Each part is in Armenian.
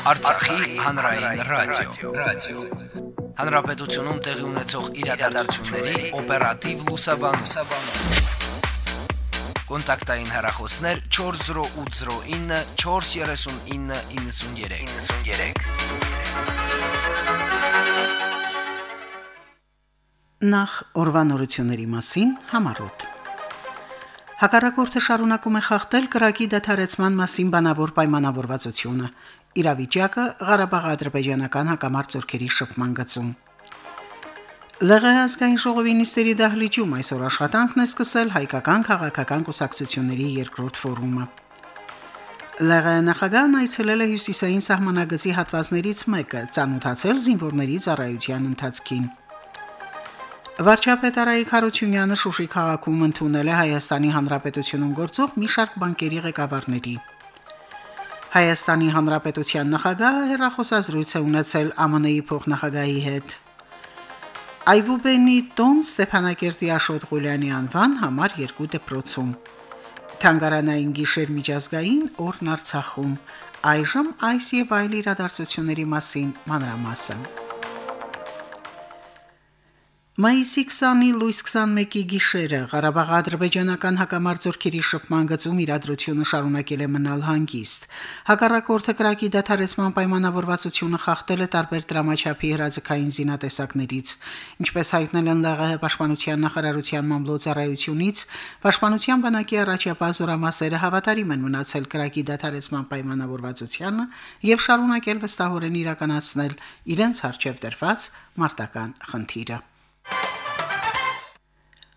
Արցախի հանրային ռադիո, ռադիո։ Հանրապետությունում տեղի ունեցող իրադարձությունների օպերատիվ լուսաբանում։ Կոնտակտային հեռախոսներ 40809 43993։ 93 Նախ օրվանորությունների մասին համարոտ։ Հակառակորդը շարունակում է խախտել կրակի դադարեցման մասին բանավոր պայմանավորվածությունը։ Իրավիճակը Ղարաբաղի ադրբեջանական հակամարտ ծորքերի շփման գծում։ ԼՂՀ ազգային ժողովի նիստերի դահլիճում այսօր աշխատանքն է սկսել հայկական քաղաքական կուսակցությունների երկրորդ ֆորումը։ ԼՂՀ նախագահն այցելել է հյուսիսային սահմանագծի հատվածներից մեկը, ցանոթացել զինվորների ծառայության ընթացքին։ Վարչապետ Արայիկ Հարությունյանը Շուշի քաղաքում ընդունել է Հայաստանի Հանրապետությունում գործող մի շարք բանկերի ղեկավարների։ Հայաստանի Հանրապետության նախագահը հերախոսազրույց է ունեցել ԱՄՆ-ի փոխնախագահի հետ։ Այբուբենի տոն Ստեփանակերտի Աշոտ Ղուլյանի անվան համար 2 դպրոցում։ Թանգարանային գիշեր միջազգային օրն Արցախում։ Այժմ այս եւ այլ իրադարձությունների մասին մանրամասն։ Մայիսի 20-ի լույս 21-ի գիշերը. Ղարաբաղի ադրբեջանական հակամարտությունների շփման գծում իրադրությունը շարունակել է մնալ հանգիստ։ Հակառակորդը կրակի դադարեցման պայմանավորվածությունը խախտել է տարբեր դրամաչափի հրաձգային զինատեսակներից, ինչպես հայտնել են ԼՂՀ պաշտպանության նախարարության մամլոյցարայությունից, պաշտպանության բանակի առաջապահ զորամասերը հավատարիմ են մնացել կրակի դադարեցման պայմանավորվածությանը եւ շարունակել վստահորեն իրականացնել իրենց արժեվ դրված մարտական խնդիրը։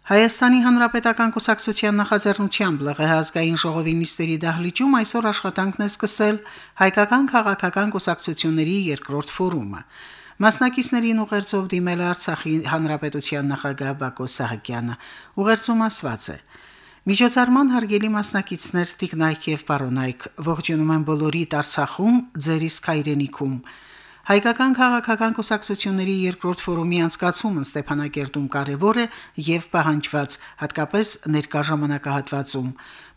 Հայաստանի Հանրապետական Կուսակցության նախաձեռնությամբ ԼՂՀ ազգային ժողովի նիստերի դահլիճում այսօր աշխատանքն է սկսել հայկական քաղաքական կուսակցությունների երկրորդ ֆորումը։ Մասնակիցներին ուղերձով դիմել է Արցախի Հանրապետության նախագահ Բակո Սահակյանը։ Ուղերձում ասված է. Միջոցառման հարգելի մասնակիցներ Տիկնայք եւ Պարոնայք, ողջունում եմ բոլորիդ Արցախում, ձեր իսկ հայրենիքում։ Հայկական քաղաքական կուսակցությունների երկրորդ ֆորումի անցկացումը Ստեփանակերտում կարևոր է եւ պահանջված, հատկապես ներկա ժամանակահատվածում։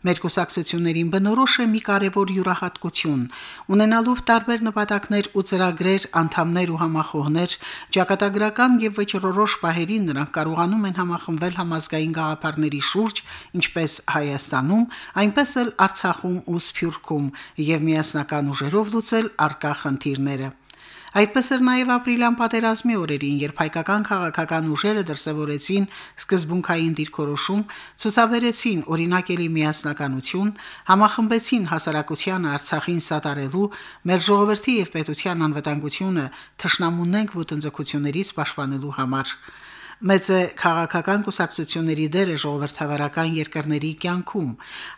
Մեր կուսակցություններին բնորոշ է մի կարևոր յուրահատկություն, ունենալով տարբեր նպատակներ ու ծրագրեր, անդամներ ու համախոհներ, ճակատագրական եւ վճռորոշ պահերին նրանք կարողանում են համախմբվել համազգային գաղափարների շուրջ, ինչպես Հայաստանում, այնպես էլ Արցախում ու Սփյուռքում եւ միասնական ուժերով լուծել արկա խնդիրները։ Այդպես էր նաև ապրիլյան պատերազմի օրերին, երբ հայկական քաղաքական ուժերը դրսևորեցին սկզբունքային դիրքորոշում, ցուսաբերեցին օրինակելի միասնականություն, համախմբեցին հասարակությանը Արցախին սատարելու մեր ժողովրդի եւ պետության անվտանգությունը թշնամունենք ոտնձգություններից պաշտպանելու համար։ Մեծ է քաղաքական կուսակցությունների դերը ժողովրդավարական երկրների կյանքում։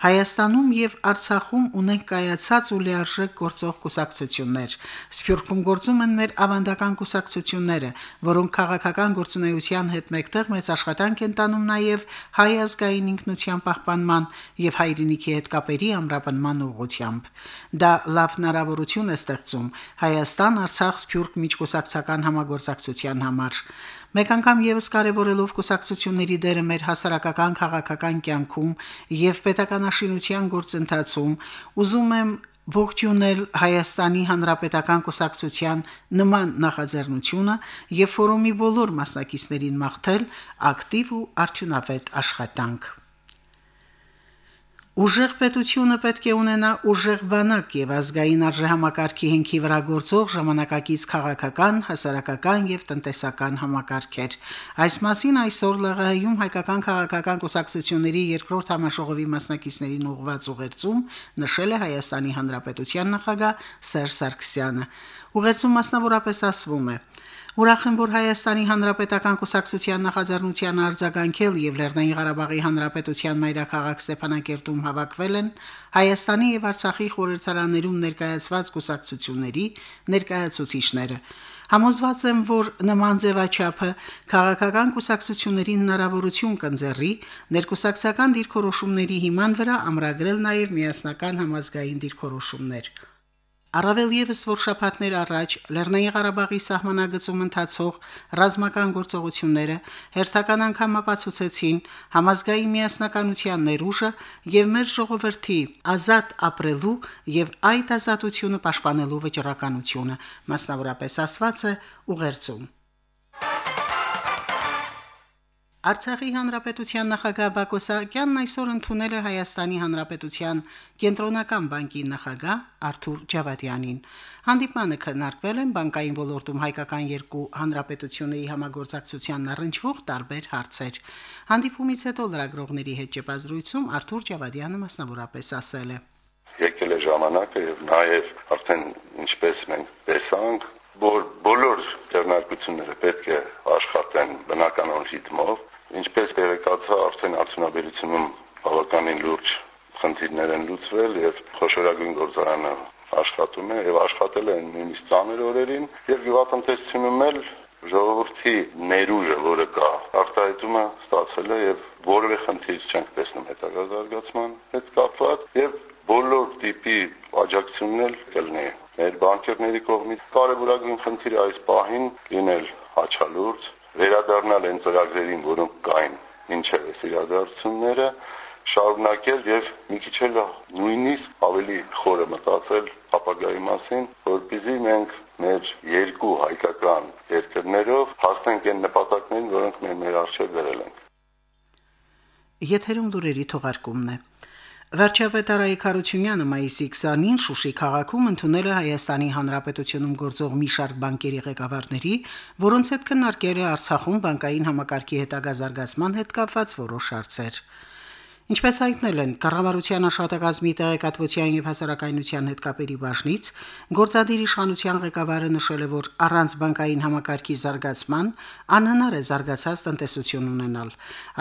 Հայաստանում եւ Արցախում ունենք կայացած ու լիարժեք գործող կուսակցություններ։ Սփյուռքում գործում են մեր ավանդական կուսակցությունները, որոնք քաղաքական գործունեության հետ մեկտեղ մեծ աշխատանք են տանում նաեւ հայ ազգային ինքնության պահպանման եւ հայրենիքի հետ կապերի ամրապնման ուղղությամբ։ Դա լավ հնարավորություն է ստեղծում Հայաստան-Արցախ-Սփյուռք միջկուսակցական համագործակցության համար։ Մեկ անգամ եւս կարևորելով կուսակցությունների դերը մեր հասարակական քաղաքական կյանքում եւ պետականաշինության գործընթացում, ուզում եմ ողջունել Հայաստանի Հանրապետական կուսակցության նման նախաձեռնությունը եւ ֆորումի բոլոր մասնակիցներին մաղթել ակտիվ ու արդյունավետ աշխատանք։ Ուժեղ պետությունը պետք է ունենա ուժեղ բանակ եւ ազգային արժեհամակարգի հենքի վրա գործող ժամանակակից քաղաքական, հասարակական եւ տնտեսական համակարգեր։ Այս մասին այսօր ԼՂՀ-ում հայկական քաղաքական կուսակցությունների երկրորդ համաժողովի մասնակիցներին ուղղված ուղերձում նշել է Հայաստանի Հանրապետության նախագահ Սերժ Սարգսյանը։ Ուղերձում մասնավորապես ասվում է. Ուրախ եմ, որ Հայաստանի Հանրապետական Կուսակցության նախաձեռնության արձագանքել եւ Լեռնային Ղարաբաղի Հանրապետության մայրաքաղաք Ստեփանակերտում հավաքվել են Հայաստանի եւ Արցախի խորհրդարաներում ներկայացված կուսակցությունների ներկայացուցիչները։ Համոզված եմ, որ նման ձևաչափը քաղաքական կուսակցությունների հնարավորություն կընձեռի ներկուսակցական դիրքորոշումների հիման վրա ամրագրել նաև միասնական համազգային դիրքորոշումներ։ Առավել եւս որ շփատներ առաջ Լեռնային Ղարաբաղի սահմանագծում ընթացող ռազմական գործողությունները հերթական անգամ ապացուցեցին համազգային միասնականության ներուժը եւ մեր ժողովրդի ազատ ապրելու եւ այդ ազատությունը պաշտպանելու վճռականությունը, մասնավորապես ասված է ուղերձում։ Արցախի հանրապետության նախագահ Բակո Սահակյանն այսօր ընդունել է Հայաստանի հանրապետության կենտրոնական բանկի նախագահ Արթուր Ջավադյանին։ Հանդիպանը քննարկվել են բանկային ոլորտում հայկական երկու հանրապետությունների համագործակցության առնչվող տարբեր հարցեր։ Հանդիպումից հետո լրագրողների հետ ճեպազրույցում Արթուր Ջավադյանը մասնավորապես ասել է. Եկել է ժամանակը եւ նաեւ արդեն ինչպես մենք տեսանք որ բոլոր ձեռնարկությունները պետք է աշխատեն բնականon ռիթմով Ինչպես տեղեկացա, արդեն արդյունաբերությունում բավականին լուրջ խնդիրներ են լուծվել եւ խոշորագույն գործարանը աշխատում է եւ աշխատել է նույնիսկ ծանր օրերին եւ գյուղատնտեսությունում էլ ժողովրդի ներուժը, որը կա, արտահայտումը ստացել է եւ որևէ խնդիր չենք տեսնում հետագա զարգացման հետ կապված եւ բոլոր տիպի աջակցությունն էլ կլինի մեր բանկերների կողմից կարևորագույն խնդիրը այս պահին լինել հաչալուրջ վերադառնալ այն ծրագրերին, որոնք կային ինչևէ իրադարձությունները, շարունակել եւ մի քիչ էլ նույնիսկ ավելի խորը մտածել ապագայի մասին, որպեսզի մենք մեր երկու հայկական երկրներով հասնենք այն նպատակներին, որոնք մեր մեր արժե դրել ենք։ Եթերում լուրերի թողարկումն է։ Վարչապետ Արայիկ Հարությունյանը մայիսի 20-ին Շուշի քաղաքում ընդունել է Հայաստանի Հանրապետությունում գործող մի շարք բանկերի ղեկավարների, որոնց հետ քննարկել է Արցախում բանկային համակարգի հետագա զարգացման հետ կապված որոշ հարցեր։ Ինչպես հայտնել են կառավարության աշխատակազմի տեղեկատվության եւ հասարակայնության հետ կապերի բաժնից, գործադիր իշխանության ղեկավարը նշել է, որ առանց բանկային համակարգի զարգացման անհնար է զարգացած տնտեսություն ունենալ։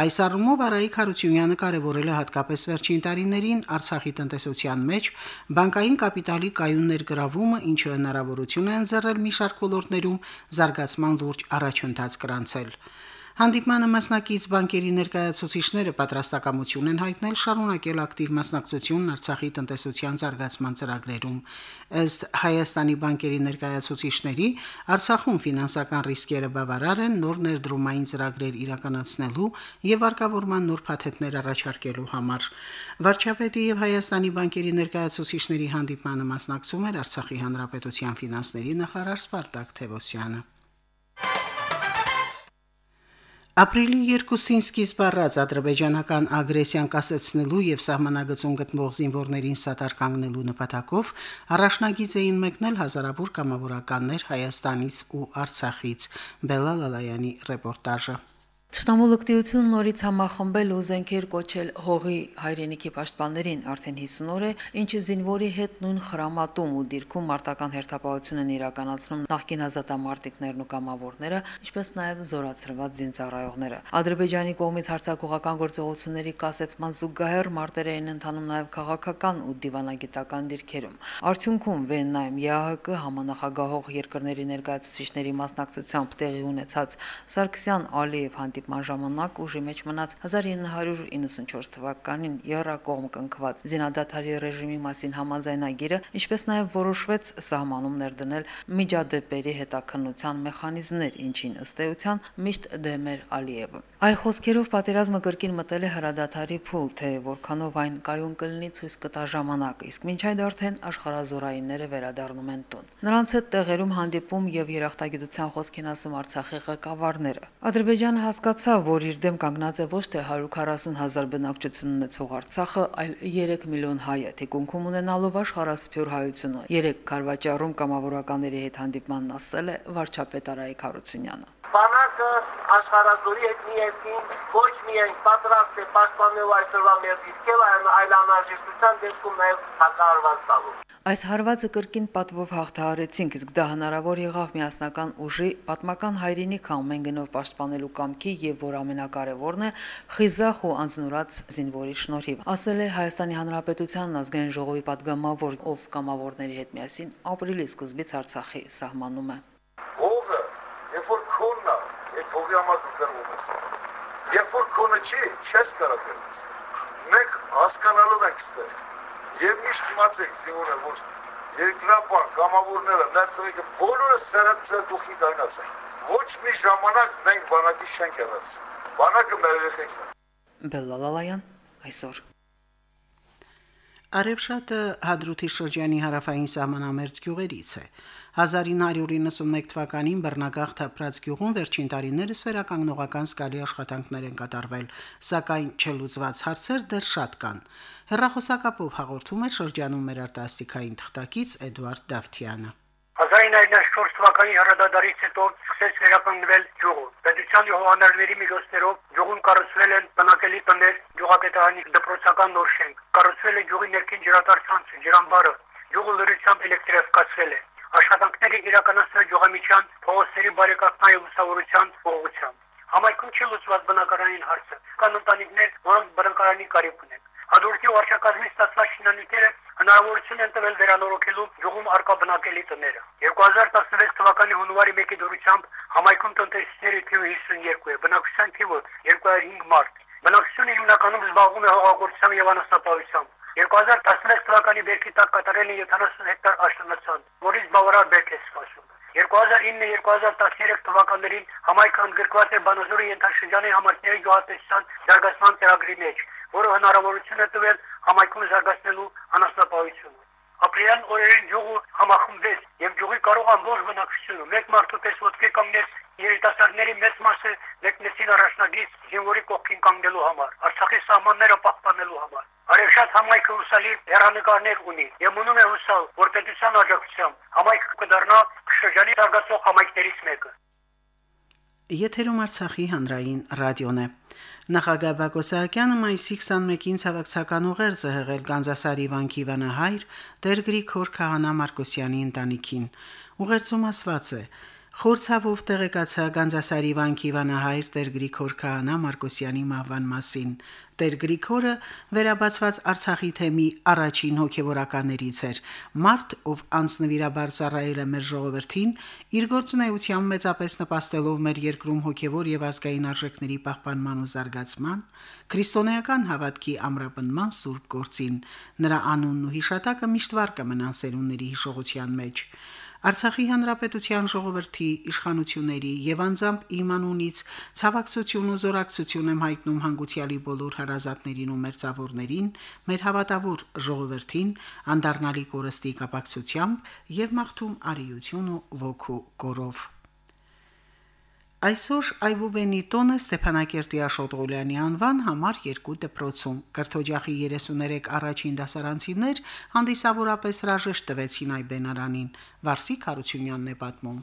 Այս առումով Արայիկ Հարությունյանը կարևորել է հատկապես վերջին տարիներին Արցախի տնտեսության մեջ բանկային կապիտալի կայուն ներգրավումը, ինչը հնարավորություն է ընձեռել մի շարք ոլորտներում զարգացման լուրջ առաջընթաց գրանցել։ Հանդիպմանը մասնակից բանկերի ներկայացուցիչները պատրաստակամություն են հայտնել շարունակել ակտիվ մասնակցությունն Արցախի տնտեսության զարգացման ծրագրերում։ Ըստ Հայաստանի բանկերի ներկայացուցիչների, Արցախում ֆինանսական ռիսկերը բավարար են նոր ներդրումային ծրագրեր իրականացնելու եւ արկավորման նոր փաթեթներ առաջարկելու համար։ Վարչապետի եւ Հայաստանի բանկերի ներկայացուցիչների հանդիպմանը մասնակցում էր Արցախի հանրապետության ֆինանսների նախարար Սպարտակ Թևոսյանը։ Ապրիլի 2-ին սկիզբ առած ադրբեջանական ագրեսիան կասեցնելու եւ սահմանագծում գտնվող զինվորներին սատար կանգնելու նպատակով առաջնագիծ էին մեկնել հազարավոր կամավորականներ Հայաստանից ու Արցախից։ Բելալ Ալայանի ռեպորտաժը։ Ցնամոլկտիությունը նորից համախմբել ու զենքեր կոչել հողի հայրենիքի պաշտպաններին արդեն 50 օր է, ինչը զինվորի հետ նույն խրամատում ու դիրքում մարտական հերթապահություն են իրականացնում նախկին ազատամարտիկներն ու կամավորները, ինչպես նաև զորացրված զինծառայողները։ Ադրբեջանի կողմից հարձակողական գործողությունների կասեցման զուգահեռ մարտեր էին ընթանում նաև քաղաքական ու դիվանագիտական դիրքերում։ Արդյունքում Վեննայում ԵԱՀԿ համանախագահող երկրների ներկայացուցիչների մասնակցությամբ տեղի ունեցած Սարգսյան Ալիև հանդիպման ժամանակ ուժի մեջ մնաց 1994 թվականին Եվրակողմ կնքված զինադատարի ռեժիմի մասին համաձայնագիրը, ինչպես նաև որոշվեց սահմանում ներդնել միջադեպերի հետաքննության մեխանիզմներ, ինչին ըստ էության միշտ դեմ էր Ալիևը։ Այլ խոսքերով պատերազմը կրկին մտել է հրադադարի փուլ, թե որքանով այն կայուն կլինի ցույց կտա ժամանակը, իսկ մինչ այդ արդեն աշխարազորայինները վերադառնում են տուն։ Նրանց հետ տեղերում հանդիպում եւ երախտագիտության խոսքին ասում Արցախի ղեկավարները։ Ադրբեջանը հասկացավ, որ իր դեմ կանգնած է ոչ թե 140 հազար բնակչություն ունեցող Արցախը, այլ 3 միլիոն հայը, թիկունքում ունենալով աշխարհասփյուր հայությունը։ Երեք Կարվաճառում կամավորականների հետ հանդիպմանն ասել է վարչապետ Արայիկ Հարությունյանը Բանակը աշխարազորի հետ միասին ոչ միայն պատրաստ է պաշտպանել այսօրվա մեր դիրքերը, այլ անհրաժեշտության դեպքում նաև հակահարված տալու։ Այս հարվածը կրկին պատվով հաղթահարեցինք, իսկ դա հնարավոր եղավ միասնական ուժի, պատմական հայրենիք ամեն գնով պաշտպանելու կամքի եւ որ ամենակարևորն է խիզախ ու անձնուրաց զինվորի շնորհիվ։ Ասել է Հայաստանի Հանրապետության ազգային ժողովի падգամավոր, ով կամավորների հետ միասին ապրիլի սկզբից Արցախի սահմանումը երբ որ քոնն է, այդ հողի համար դու գրվում ես։ Երբ որ քոնը չի, չես կարող գրվել։ Մենք հասկանալով ենք ստեղ Եվ միշտ իմացեք, Սիմոնը, որ երկրապահ կամավորները, ներդրեկը բոլորը սերած դուխի դայնացան։ Ոչ մի ժամանակ մենք բանակի չենք եղած։ Բանակը մեր երեխեքն է։ Բելլալալայան այսօր Արևշատը Հադրութի շրջանի հարավային սահմանամերձ գյուղերից է։ 1991 թվականին Բռնագաղթ ապրած գյուղում վերջին տարիներս վերականգնողական սկալի աշխատանքներ են կատարվել, սակայն չլուծված հարցեր դեռ շատ կան։ Հերրախոսակապով հաղորդում է շրջանում մեր արտասթիկային թղթակից Էդվարդ Դավթյանը։ 1904 թվականի հրադադարից հետո սկսեց վերականգնվել գյուղը։ Պետության հողանարների միջոցներով գյուղում կառուցվել են բնակելի տներ, գյուղապետարանի դպրոցական նոր շենք, կառուցվել է գյուղի ներքին ջրատար ցանցը, ջրամբարը, գյուղը լրությամբ էլեկտրիֆիկացվել է։ Աշխատանքները իրականացվել գյուղամիջյան փողոցների բարեկարգման եւ ուսավորության ուղղությամբ։ Համայնքում չի լուծված բնակարանային հարցը։ Կան ընտանիքներ, որոնք բնակարանի կարիք ունեն։ Հադրութի վարչակազմի ստացված շինանյութերը հնարավորություն են տվել վերանորոգելու գյուղում արկա բնակելի տները։ 2016 թվականի հունվարի 1-ի դուրսությամբ համայնքում տնտեսների թիվը 52 է, բնակչության թիվը 205 մարդ։ Բնակչությունը հիմնականում զբաղվում է հողագործությամբ եւ անասնապահությամբ։ 2016 թվականի բերքի տակ կատարել են 70 հեկտար աշտանացան, որից բավարար բերք է սպասում։ 2009-2013 թվականներին համայնքը ընդգրկված է Բանազորի ենթաշրջանի համայնքների գյուղատնտեսության զարգացման ծրագրի մեջ, հնարավորություն է տվել համայնքում զարգացնելու անասնապահությունը։ Ապրիլյան օրերին յուղը համախմբվեց եւ յուղի կարող ամբողջ բնակչությունը մեկ մարդու պես ոտքի կանգնեց երիտասարդների մեծ մասը մեկնեցին առաջնագից զինվորի կողքին կանգնելու համար, Արցախի սահմանները պահպանելու համար։ Արևշատ համայնքը հուսալի հերանեկարներ ունի եւ մնում է հուսալ, որ պետության աջակցությամբ համայնքը կդառնա շրջանի զարգացող համայնքներից մեկը։ Եթերում Արցախի հանրային ռադիոն է։ Նախագահ Բակո Սահակյանը մայիսի 21-ին ցավակցական ուղերձ է հղել Գանձասարի վանքի վանահայր Տեր Գրիգոր Քահանա Մարկոսյանի ընտանիքին։ Ուղերձում ասված է. Խորցավով տեղեկացա Գանձասարի վանքի վանահայր Տեր Գրիգոր Քահանա Մարկոսյանի մահվան մասին։ Տեր Գրիգորը վերաբացված Արցախի թեմի առաջին հոգևորականներից էր։ Մարտ, ով անձնվիրաբար ծառայել է մեր ժողովրդին, իր գործունեությամբ մեծապես նպաստելով մեր երկրում հոգևոր եւ ազգային արժեքների պահպանման ու զարգացման, քրիստոնեական հավատքի ամրապնման սուրբ գործին։ Նրա անունն ու հիշատակը միշտ վառ կմնան սերունդների հիշողության մեջ։ Արցախի հանրապետության ժողովրդի իշխանությունների եւ անձամբ իմ անունից ցավակցություն ու զորակցություն եմ հայտնում հանգուցյալի բոլոր հարազատներին ու մերձավորներին, մեր հավատավոր ժողովրդին, անդառնալի կորստի կապակցությամբ եւ մաղթում արիություն ու ոգու կորով։ Այսօր Այբուբենի տոնը Ստեփանակերտի Աշոտ Ղուլյանի անվան համար 2 դպրոցում կրթօջախի 33 առաջին դասարանցիներ հանդիսավորապես հրաժեշտ տվեցին Այբենարանին Վարսիկ Հարությունյանն է պատմում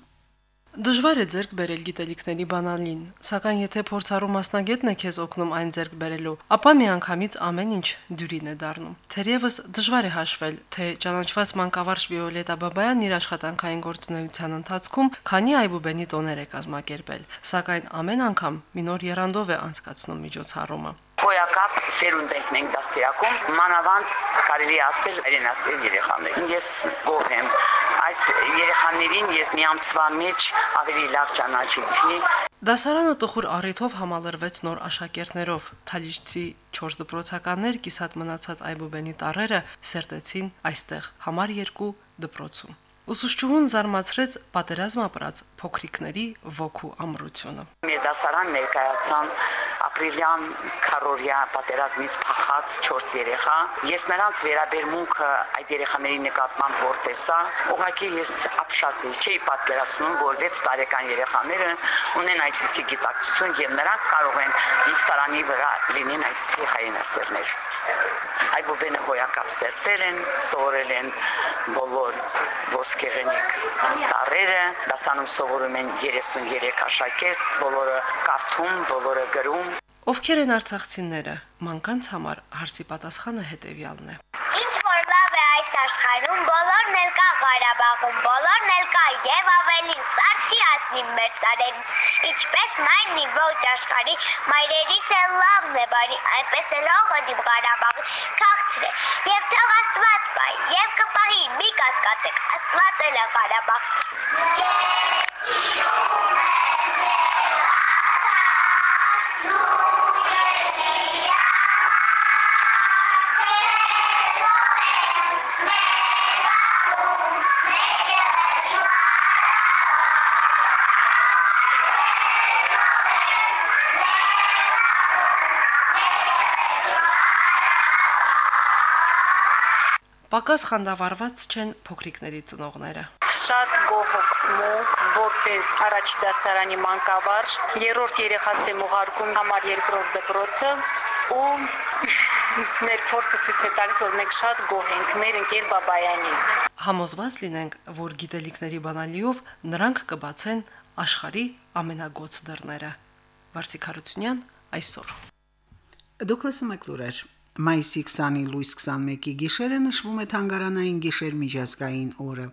Դժվար է ձեռք բերել գիտելիքների բանալին, սակայն եթե փորձառու մասնագետն է քեզ օգնում այն ձեռք բերելու, ապա միանգամից ամեն ինչ դյուրին է դառնում։ Թերևս դժվար է հաշվել, թե ճանաչված մանկավարժ Վիոլետա Բաբայանն իր աշխատանքային գործունեության ընթացքում քանի այբուբենի տոներ է կազմակերպել, սակայն ամեն անգամ մի նոր երանդով է անցկացնում միջոցառումը հոյակապ սերունդ ենք մենք դաստիարակում, մանավանդ կարելի ասել երենասեր երեխաներ։ Ես գոհ եմ այս երեխաներին ես մի ամսվա մեջ ավելի լավ ճանաչեցի։ Դասարանը տխուր առիթով համալրվեց նոր աշակերտներով։ Թալիջցի 4 դպրոցականներ կիսատ մնացած այբուբենի տարերը սերտեցին այստեղ համար 2 դպրոցում։ Ուսուցչուհուն զարմացրեց պատերազմ ապրած փոքրիկների ոգու ամրությունը։ Մեր դասարան ներկայացան ապրիլյան քարորիա պատերազմից փախած 4 երեխա։ Ես նրանց վերաբերմունքը այդ երեխաների նկատմամբ որտեսա, ուղղակի ես ապշած էի, չէի պատկերացնում, որ 6 տարեկան երեխաները ունեն այդպիսի գիտակցություն եւ նրանք կարող են ինստարանի վրա լինեն այդպիսի հայրենասերներ։ Այդ բոբենը հոյակապ սերտել են, սովորել են բոլոր ոսկեղենիկ տարերը, դասանում սովորում են 33 աշակերտ, բոլորը կարդում, բոլորը գրում, Ովքեր են արցախցիները։ Մանկանց համար հարցի պատասխանը հետևյալն է։ Ինչ որ լավ է այս աշխարհում, բոլորն էլ կա Ղարաբաղում, բոլորն էլ կա եւ ավելին, սար չի ասնի մեր ծարեն։ Ինչպես մայրնի ոչ աշխարհի, մայրերից էլ լավն է բարի, այնպես էլ հողը դիմ Ղարաբաղի քաղցր է։ Եվ թող Աստված բայ, եւ կպահի, մի կասկածեք, Աստված էլ է Ղարաբաղ։ Պակաս խանդավառված չեն փոքրիկների ծնողները։ Շատ գոհ մոք, որպես առաջ դասարանի մանկավարժ, երրորդ երեխաց եմ ուղարկում համար երկրորդ դպրոցը ու մեր փորձը ցույց է տալիս, որ մենք շատ գոհ ենք մեր ընկեր Բաբայանին։ Համոզված լինենք, որ գիտելիքների բանալիով նրանք կբացեն աշխարի ամենագոց դռները։ Վարսիկ Հարությունյան այսօր։ Դուք լսում եք լուրեր։ Մայիսի 20-ի լույս 21-ի գիշերը նշվում է թանգարանային գիշեր միջազգային օրը։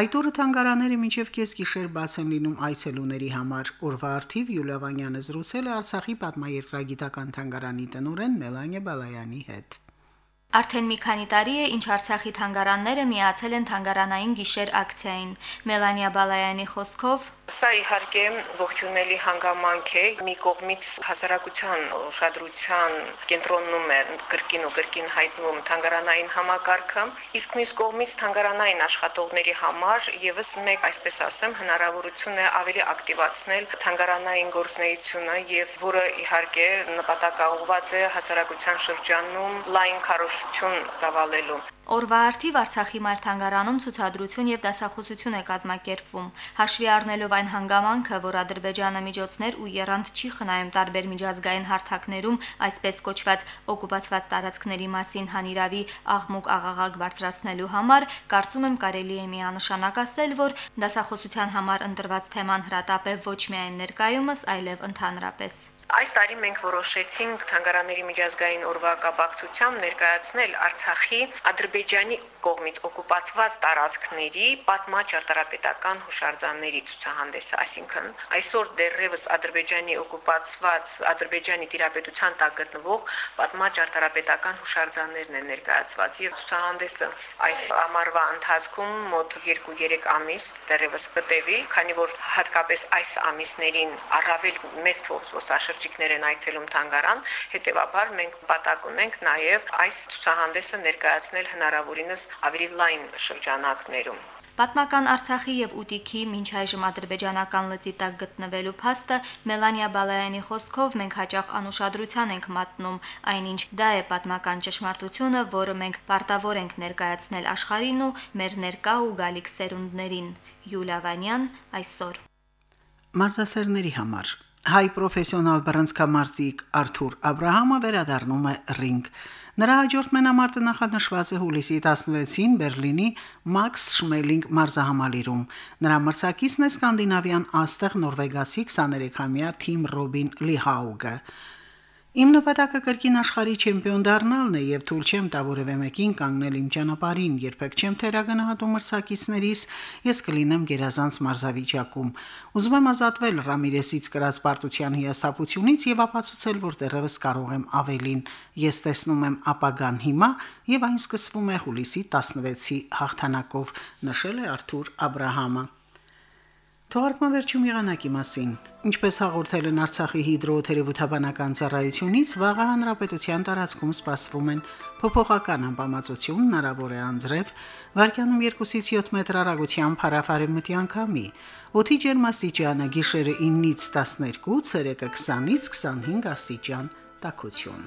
Այդ օրը թանգարանները մինչև կես գիշեր բաց են լինում այցելուների համար։ Օրվա արդիվ Յուլիա Վանյանը զրուցել է Արցախի պատմաերկրագիտական թանգարանի տնօրեն Մելանե Բալայանի հետ։ Արդեն մի քանի տարի է, ինչ Արցախի թանգարանները միացել են թանգարանային գիշեր ակցիային։ Մելանիա Բալայանի խոսքով Սա իհարկե ողջունելի հանգամանք է։ Մի կողմից հասարակության ուշադրության կենտրոնում է կրկին ու կրկին հայտնում թանգարանային համակարգը, իսկ մյուս կողմից թանգարանային աշխատողների համար եւս մեկ, այսպես ասեմ, հնարավորություն է ավելի ակտիվացնել թանգարանային գործունեությունը եւ որը իհարկե նպատակաուղված է հասարակության շրջանում լայն քարոշություն ծավալելու։ Օրվա արդիվ Արցախի մայրթանգարանում ցուցադրություն եւ դասախոսություն է կազմակերպվում։ Հաշվի առնելով այն հանգամանքը, որ Ադրբեջանը միջոցներ ու երանգ չի խնայում տարբեր միջազգային հարթակներում, այսպես կոչված օկուպացված տարածքների մասին հանիրավի աղմուկ աղաղակ բարձրացնելու համար, կարծում եմ կարելի է միանշանակ ասել, որ դասախոսության համար ընտրված թեման հրատապ է ոչ միայն ներկայումս, այլև ընդհանրապես։ Այս տարի մենք որոշեցինք Թանգարանների միջազգային օրվա կապակցությամբ ներկայացնել Արցախի Ադրբեջանի կողմից օկուպացված տարածքների պատմաճարտարապետական հուշարձանների ցուցահանդեսը, այսինքն այսօր դեռևս Ադրբեջանի օկուպացված Ադրբեջանի տիրապետության տակ գտնվող պատմաճարտարապետական հուշարձաններն են ներկայացված եւ ցուցահանդեսը այս ամառվա ընթացքում մոտ 2-3 ամիս դեռևս կտևի, քանի որ հատկապես այս ամիսներին առավել մեծ թվով զբոսաշրջիկներ են այցելում Թանգարան, հետեւաբար մենք պատակ ունենք նաեւ այս ցուցահանդեսը ներկայացնել հնարավորինս ավելի լայն շրջանակներում։ Պատմական Արցախի եւ Ուտիքի մինչ այժմ ադրբեջանական լծի տակ գտնվելու փաստը Մելանիա Բալայանի խոսքով մենք հաճախ անուշադրության ենք մատնում, այնինչ դա է պատմական ճշմարտությունը, որը մենք պարտավոր ենք ներկայացնել աշխարհին ու մեր ներկա ու գալիք սերունդներին։ Յուլիա Վանյան այսօր Մարզասերների համար հայ պրոֆեսիոնալ բռնցքամարտիկ Արթուր Աբ รา համը վերադառնում է ռինգ։ Նրա հաջորդ մենամարտը նախանշված է հուլիսի 16-ին Բերլինի Մաքս Շմելինգ մարզահամալիրում։ Նրա մրցակիցն է սկանդինավյան աստղ նորվեգացի 23-ամյա Թիմ Ռոբին Լիհաուգը։ Իմ նպատակը կրկին աշխարհի չեմպիոն դառնալն է եւ թույլ չեմ տա որևէ մեկին կանգնել իմ ճանապարհին, երբեք չեմ թերագնահատում մրցակիցներիս, ես կլինեմ գերազանց մարզավիճակում։ Ուզում եմ ազատվել Ռամիրեսից կրած պարտության հիասթափությունից եւ ապացուցել, որ դեռևս կարող եմ ավելին։ Ես տեսնում եմ ապագան հիմա եւ այն սկսվում է հուլիսի 16-ի հաղթանակով, նշել է Արթուր Աբ รา համը։ Թողարկման վերջում եղանակի մասին։ Ինչպես հաղորդել են Արցախի հիդրոթերապևտաբանական ծառայությունից, վաղը հանրապետության տարածքում սպասվում են փոփոխական անբավարարություն, հնարավոր է անձրև, վարկյանում 2-ից 7 մետր հեռագությամբ հարավարեմտյան քամի։ Օդի ջերմաստիճանը գիշերը 9-ից 12, ցերեկը 20-ից 25 աստիճան տաքություն։